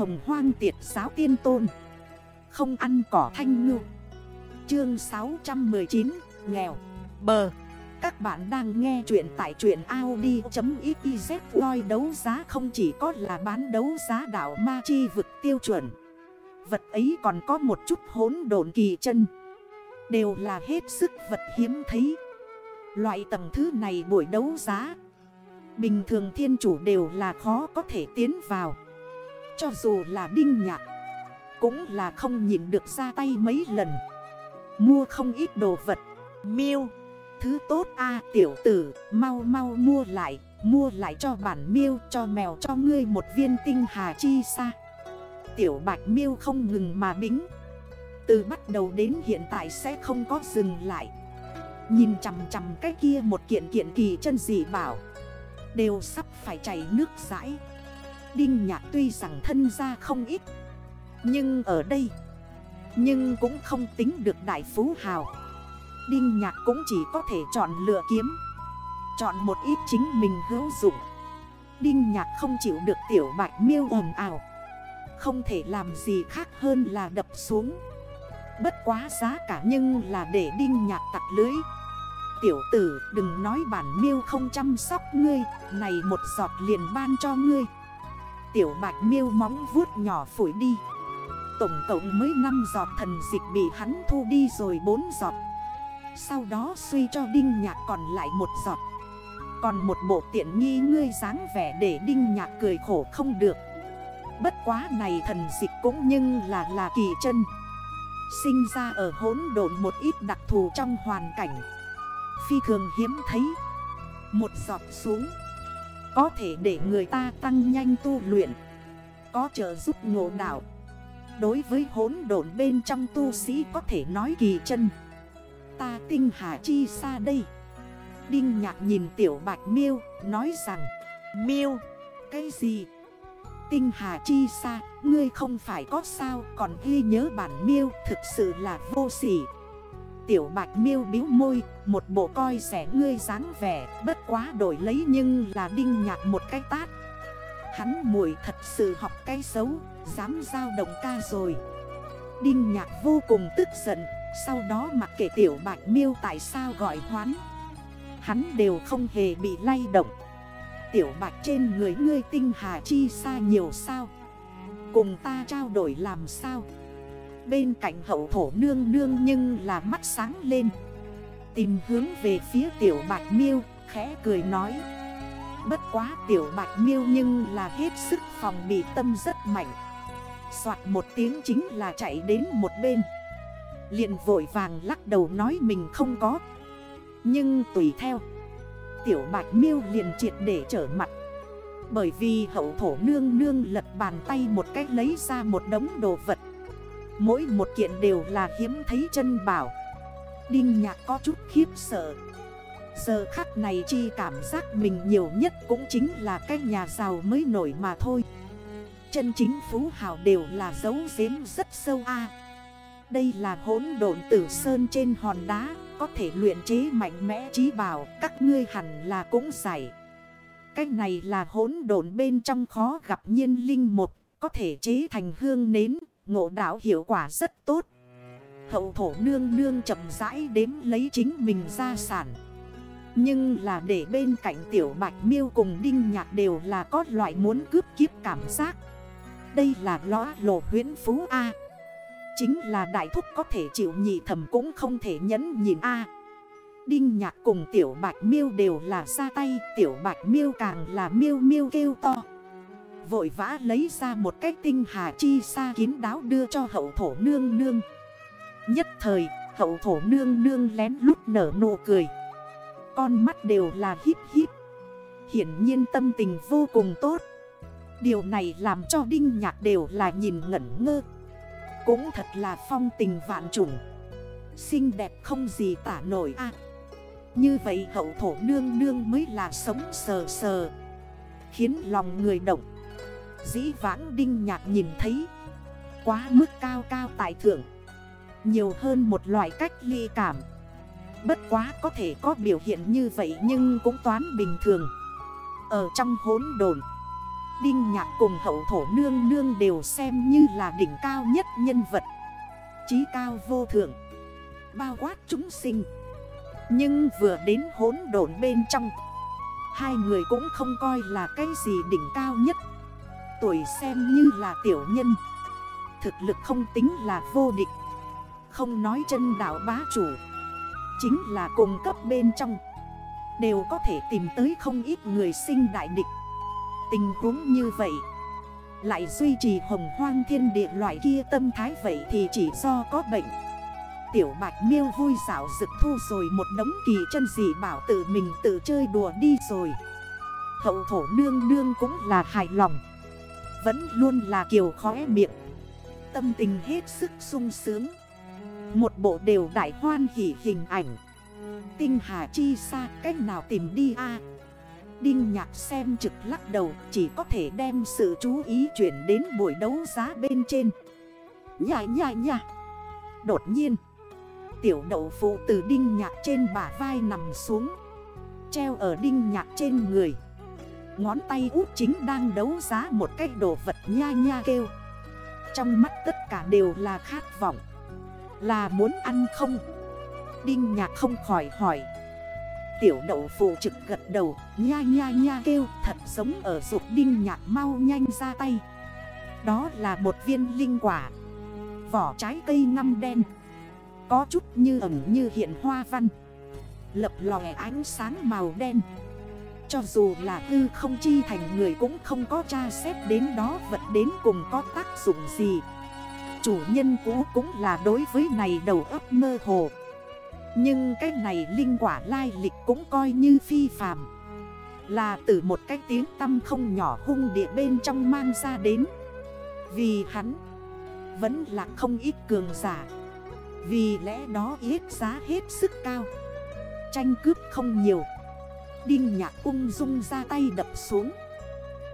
hồng hoang tiệt giáo tiên tôn. Không ăn cỏ thanh ngư. Chương 619 Nghèo. Bờ. Các bạn đang nghe chuyện tại chuyện Audi.xyz Ngôi đấu giá không chỉ có là bán đấu giá đảo ma chi vực tiêu chuẩn. Vật ấy còn có một chút hốn độn kỳ chân. Đều là hết sức vật hiếm thấy. Loại tầng thứ này buổi đấu giá, Bình thường thiên chủ đều là khó có thể tiến vào. Cho dù là đinh nhạc, Cũng là không nhìn được ra tay mấy lần. Mua không ít đồ vật, Miêu, Thứ tốt a, tiểu tử, Mau mau mua lại Mua lại cho bản miêu, cho mèo, cho ngươi một viên tinh hà chi xa Tiểu bạch miêu không ngừng mà bính. Từ bắt đầu đến hiện tại sẽ không có dừng lại. Nhìn chằm chằm cái kia một kiện kiện kỳ chân dị bảo, Đều sắp phải chảy nước rãi. Đinh nhạc tuy rằng thân ra không ít, Nhưng ở đây, Nhưng cũng không tính được đại phú hào. Đinh nhạc cũng chỉ có thể chọn lựa kiếm, Chọn một ít chính mình hữu dụng. Đinh nhạc không chịu được tiểu bạch miêu ồn ào, Không thể làm gì khác hơn là đập xuống. Bất quá giá cả nhưng là để đinh nhạc tặc lưới. Tiểu tử, đừng nói bản miêu không chăm sóc ngươi, Này một giọt liền ban cho ngươi. Tiểu bạch miêu móng vuốt nhỏ phổi đi. Tổng cộng mới 5 giọt thần dịch bị hắn thu đi rồi 4 giọt. Sau đó suy cho đinh nhạc còn lại một giọt. Còn một bộ tiện nghi ngươi dáng vẻ để đinh nhạc cười khổ không được. Bất quá này thần dịch cũng nhưng là là kỳ chân. Sinh ra ở hốn độn một ít đặc thù trong hoàn cảnh. Phi thường hiếm thấy. Một giọt xuống. Có thể để người ta tăng nhanh tu luyện. Có trợ giúp ngộ đạo. Đối với hốn độn bên trong tu sĩ có thể nói kỳ chân. Ta tinh hà chi xa đây. Đinh nhạc nhìn tiểu bạch miêu, Nói rằng, Miêu, Cái gì? Tinh hà chi xa, Ngươi không phải có sao, Còn ghi nhớ bản miêu Thực sự là vô sỉ. Tiểu bạch miêu biếu môi, Một bộ coi rẻ ngươi dáng vẻ, Bất quá đổi lấy nhưng là đinh nhạt một cái tát. Hắn mùi thật sự học cái xấu, Dám giao động ca rồi. Đinh nhạc vô cùng tức giận, Sau đó mặc kệ tiểu bạch miêu tại sao gọi hoán. Hắn đều không hề bị lay động. Tiểu bạch trên người ngươi tinh hà chi xa nhiều sao? Cùng ta trao đổi làm sao? Bên cạnh hậu thổ nương nương nhưng là mắt sáng lên. Tìm hướng về phía tiểu bạch miêu, Khẽ cười nói. Bất quá tiểu bạch miêu nhưng là hết sức phòng bị tâm rất mạnh. Soạt một tiếng chính là chạy đến một bên. Liền vội vàng lắc đầu nói mình không có. Nhưng tùy theo, Tiểu bạch miêu liền triệt để trở mặt. Bởi vì hậu thổ nương nương lật bàn tay một cách lấy ra một đống đồ vật. Mỗi một kiện đều là hiếm thấy chân bảo. Đinh nhạc có chút khiếp sợ. Giờ khắc này chi cảm giác mình nhiều nhất cũng chính là cái nhà giàu mới nổi mà thôi. Chân chính phú hào đều là dấu giếm rất sâu a. Đây là hỗn độn tử sơn trên hòn đá, Có thể luyện chế mạnh mẽ trí bảo, Các ngươi hẳn là cũng giải. Cái này là hỗn độn bên trong khó gặp nhiên linh một, Có thể chế thành hương nến Ngộ đảo hiệu quả rất tốt. Hậu thổ nương nương chậm rãi đếm lấy chính mình gia sản. Nhưng là để bên cạnh tiểu bạch miêu cùng đinh nhạc đều là có loại muốn cướp kiếp cảm giác. Đây là lõa lộ huyến phú A. Chính là đại thúc có thể chịu nhị thầm cũng không thể nhấn nhìn A. Đinh nhạc cùng tiểu bạch miêu đều là ra tay, Tiểu bạch miêu càng là miêu miêu kêu to. Vội vã lấy ra một cái tinh hà chi xa kín đáo đưa cho hậu thổ nương nương. Nhất thời, hậu thổ nương nương lén lút nở nụ cười. Con mắt đều là híp híp. Hiển nhiên tâm tình vô cùng tốt. Điều này làm cho đinh nhạc đều là nhìn ngẩn ngơ. Cũng thật là phong tình vạn trùng. Xinh đẹp không gì tả nổi à Như vậy hậu thổ nương nương mới là sống sờ sờ. Khiến lòng người động. Dĩ vãng đinh nhạc nhìn thấy. Quá mức cao cao tại thượng. Nhiều hơn một loại cách ly cảm. Bất quá có thể có biểu hiện như vậy nhưng cũng toán bình thường. Ở trong hốn đồn Đinh nhạc cùng hậu thổ nương nương đều xem như là đỉnh cao nhất nhân vật. Chí cao vô thượng. Bao quát chúng sinh. Nhưng vừa đến hốn đồn bên trong, Hai người cũng không coi là cái gì đỉnh cao nhất. Tuổi xem như là tiểu nhân. Thực lực không tính là vô địch. Không nói chân đảo bá chủ. Chính là cùng cấp bên trong. Đều có thể tìm tới không ít người sinh đại địch. Tình huống như vậy. Lại duy trì hồng hoang thiên địa loại kia tâm thái vậy thì chỉ do có bệnh. Tiểu bạch miêu vui xảo rực thu rồi một đống kỳ chân dị bảo tự mình tự chơi đùa đi rồi. Hậu thổ nương nương cũng là hài lòng. Vẫn luôn là kiều khóe miệng. Tâm tình hết sức sung sướng. Một bộ đều đại hoan hỷ hình ảnh. Tinh hà chi xa cách nào tìm đi a? Đinh nhạc xem trực lắc đầu, Chỉ có thể đem sự chú ý chuyển đến buổi đấu giá bên trên. Nhà nhà nhà Đột nhiên, Tiểu đậu phụ từ đinh nhạc trên bả vai nằm xuống, Treo ở đinh nhạc trên người. Ngón tay út chính đang đấu giá một cái đồ vật nha nha kêu. Trong mắt tất cả đều là khát vọng. Là muốn ăn không? Đinh nhạc không khỏi hỏi. Tiểu đậu phụ trực gật đầu, Nha nha nha kêu, thật giống ở dục đinh nhạc mau nhanh ra tay. Đó là một viên linh quả. Vỏ trái cây ngăm đen. Có chút như ẩn như hiện hoa văn. Lập lòe ánh sáng màu đen. Cho dù là hư không chi thành người cũng không có tra xét đến đó vật đến cùng có tác dụng gì. Chủ nhân cũ cũng là đối với này đầu ấp mơ hồ. Nhưng cái này linh quả lai lịch cũng coi như phi phàm. Là từ một cái tiếng tâm không nhỏ hung địa bên trong mang ra đến. Vì hắn vẫn là không ít cường giả. Vì lẽ đó ít giá hết sức cao. Tranh cướp không nhiều. Đinh nhạc ung dung ra tay đập xuống.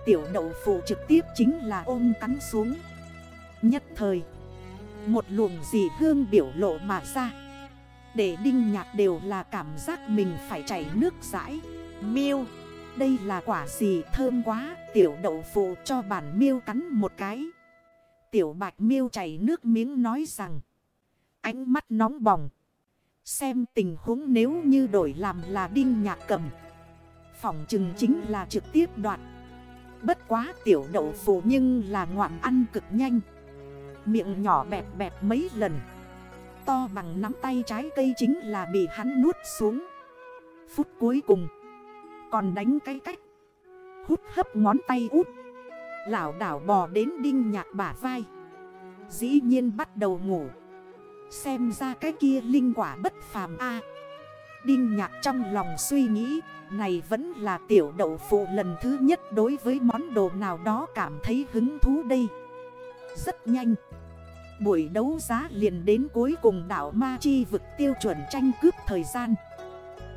Tiểu đậu phụ trực tiếp chính là ôm cắn xuống. Nhất thời, Một luồng dị hương biểu lộ mà ra. Để đinh nhạc đều là cảm giác mình phải chảy nước rãi. Miêu, Đây là quả gì thơm quá, Tiểu đậu phụ cho bản miêu cắn một cái. Tiểu bạch miêu chảy nước miếng nói rằng, Ánh mắt nóng bỏng. Xem tình huống nếu như đổi làm là đinh nhạc cầm Phỏng chừng chính là trực tiếp đoạn Bất quá tiểu đậu phụ nhưng là ngoạn ăn cực nhanh. Miệng nhỏ bẹp bẹp mấy lần. To bằng nắm tay trái cây chính là bị hắn nuốt xuống. Phút cuối cùng, Còn đánh cái cách. Hút hấp ngón tay út. Lão đảo bò đến đinh nhạc bả vai. Dĩ nhiên bắt đầu ngủ. Xem ra cái kia linh quả bất phàm a. Đinh nhạc trong lòng suy nghĩ, Này vẫn là tiểu đậu phụ lần thứ nhất đối với món đồ nào đó cảm thấy hứng thú đây. Rất nhanh. Buổi đấu giá liền đến cuối cùng đảo Ma Chi vực tiêu chuẩn tranh cướp thời gian.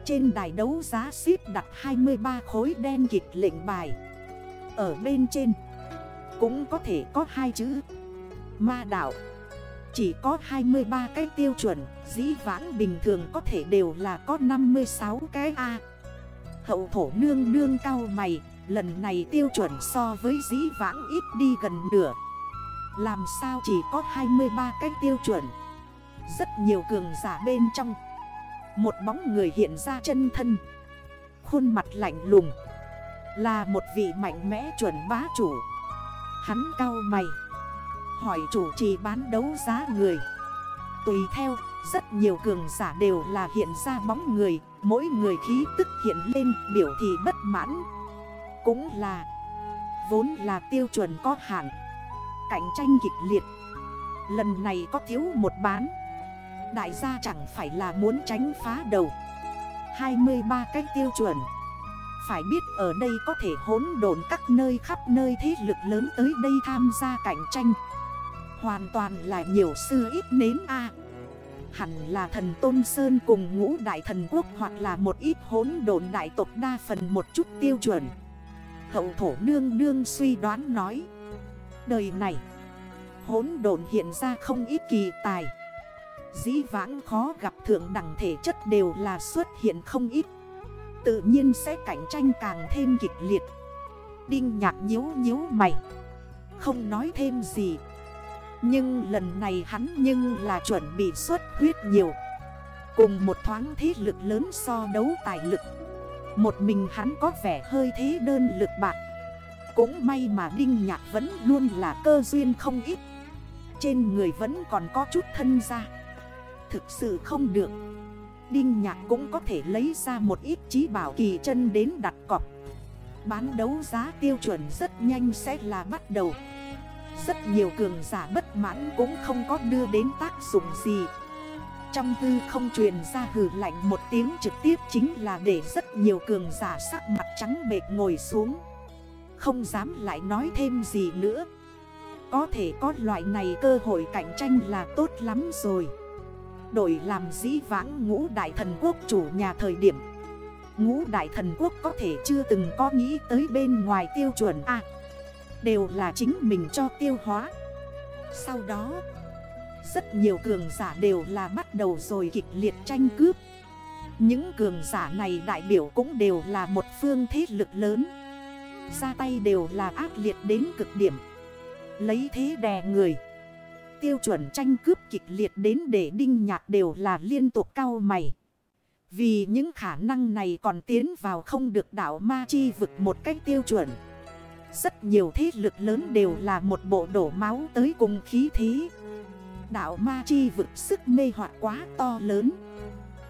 Trên đài đấu giá ship đặt 23 khối đen kịch lệnh bài. Ở bên trên, cũng có thể có hai chữ. Ma đảo chỉ có 23 cái tiêu chuẩn, Dĩ vãng bình thường có thể đều là có 56 cái A. Hậu thổ nương nương cao mày, Lần này tiêu chuẩn so với dĩ vãng ít đi gần nửa. Làm sao chỉ có 23 cái tiêu chuẩn? Rất nhiều cường giả bên trong. Một bóng người hiện ra chân thân. Khuôn mặt lạnh lùng. Là một vị mạnh mẽ chuẩn bá chủ. Hắn cao mày. Hỏi chủ trì bán đấu giá người. Tùy theo, Rất nhiều cường giả đều là hiện ra bóng người, Mỗi người khí tức hiện lên, biểu thị bất mãn. Cũng là, Vốn là tiêu chuẩn có hạn. Cạnh tranh kịch liệt. Lần này có thiếu một bán. Đại gia chẳng phải là muốn tránh phá đầu. 23 cách tiêu chuẩn. Phải biết ở đây có thể hỗn độn các nơi khắp nơi thế lực lớn tới đây tham gia cạnh tranh. Hoàn toàn là nhiều xưa ít nến a. Hẳn là thần Tôn Sơn cùng ngũ đại thần quốc Hoặc là một ít hỗn độn đại tộc đa phần một chút tiêu chuẩn. Hậu thổ nương nương suy đoán nói, Đời này, hỗn độn hiện ra không ít kỳ tài. Dĩ vãng khó gặp thượng đẳng thể chất đều là xuất hiện không ít. Tự nhiên sẽ cạnh tranh càng thêm kịch liệt. Đinh nhạc nhếu nhếu mày, Không nói thêm gì. Nhưng lần này hắn nhưng là chuẩn bị xuất huyết nhiều. Cùng một thoáng thế lực lớn so đấu tài lực. Một mình hắn có vẻ hơi thế đơn lực bạc. Cũng may mà Đinh Nhạc vẫn luôn là cơ duyên không ít. Trên người vẫn còn có chút thân ra Thực sự không được. Đinh Nhạc cũng có thể lấy ra một ít trí bảo kỳ chân đến đặt cọc. Bán đấu giá tiêu chuẩn rất nhanh sẽ là bắt đầu. Rất nhiều cường giả bất mãn cũng không có đưa đến tác dụng gì. Trong tư không truyền ra hử lạnh một tiếng trực tiếp chính là để rất nhiều cường giả sắc mặt trắng bệt ngồi xuống. Không dám lại nói thêm gì nữa. Có thể có loại này cơ hội cạnh tranh là tốt lắm rồi. Đổi làm dĩ vãng ngũ đại thần quốc chủ nhà thời điểm. Ngũ đại thần quốc có thể chưa từng có nghĩ tới bên ngoài tiêu chuẩn A. Đều là chính mình cho tiêu hóa. Sau đó, Rất nhiều cường giả đều là bắt đầu rồi kịch liệt tranh cướp. Những cường giả này đại biểu cũng đều là một phương thế lực lớn. Ra tay đều là ác liệt đến cực điểm. Lấy thế đè người. Tiêu chuẩn tranh cướp kịch liệt đến để đinh nhạc đều là liên tục cao mày. Vì những khả năng này còn tiến vào không được đảo ma chi vực một cách tiêu chuẩn. Rất nhiều thế lực lớn đều là một bộ đổ máu tới cùng khí thí đạo ma chi vực sức mê hoặc quá to lớn.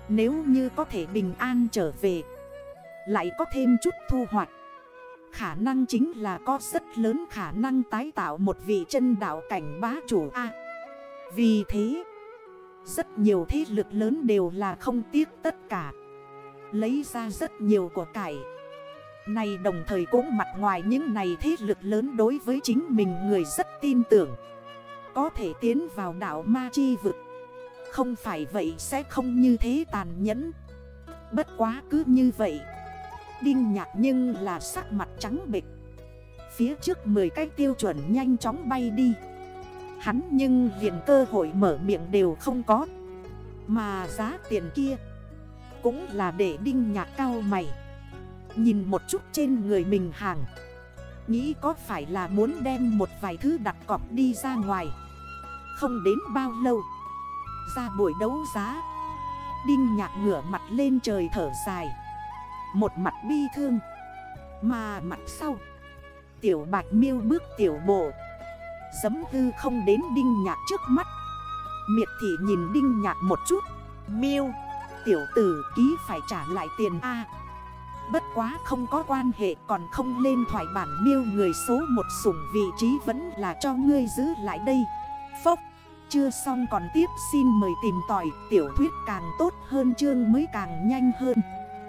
Nếu như có thể bình an trở về, Lại có thêm chút thu hoạch. Khả năng chính là có rất lớn khả năng tái tạo một vị chân đạo cảnh bá chủ A. Vì thế, Rất nhiều thế lực lớn đều là không tiếc tất cả. Lấy ra rất nhiều của cải. Này đồng thời cũng mặt ngoài những này thế lực lớn đối với chính mình người rất tin tưởng. Có thể tiến vào đảo Ma Chi vực. Không phải vậy sẽ không như thế tàn nhẫn. Bất quá cứ như vậy. Đinh nhạc nhưng là sắc mặt trắng bịch Phía trước 10 cái tiêu chuẩn nhanh chóng bay đi. Hắn nhưng liền cơ hội mở miệng đều không có. Mà giá tiền kia Cũng là để đinh nhạc cao mày. Nhìn một chút trên người mình hàng. Nghĩ có phải là muốn đem một vài thứ đặt cọc đi ra ngoài. Không đến bao lâu, Ra buổi đấu giá. Đinh nhạc ngửa mặt lên trời thở dài. Một mặt bi thương, Mà mặt sau. Tiểu bạch miêu bước tiểu bộ. Dấm hư không đến đinh nhạc trước mắt. Miệt thị nhìn đinh nhạc một chút. Miêu, Tiểu tử ký phải trả lại tiền A. Bất quá không có quan hệ, còn không lên thoại bản miêu người số một sủng vị trí vẫn là cho ngươi giữ lại đây. Phốc, Chưa xong còn tiếp xin mời tìm tỏi tiểu thuyết càng tốt hơn, chương mới càng nhanh hơn.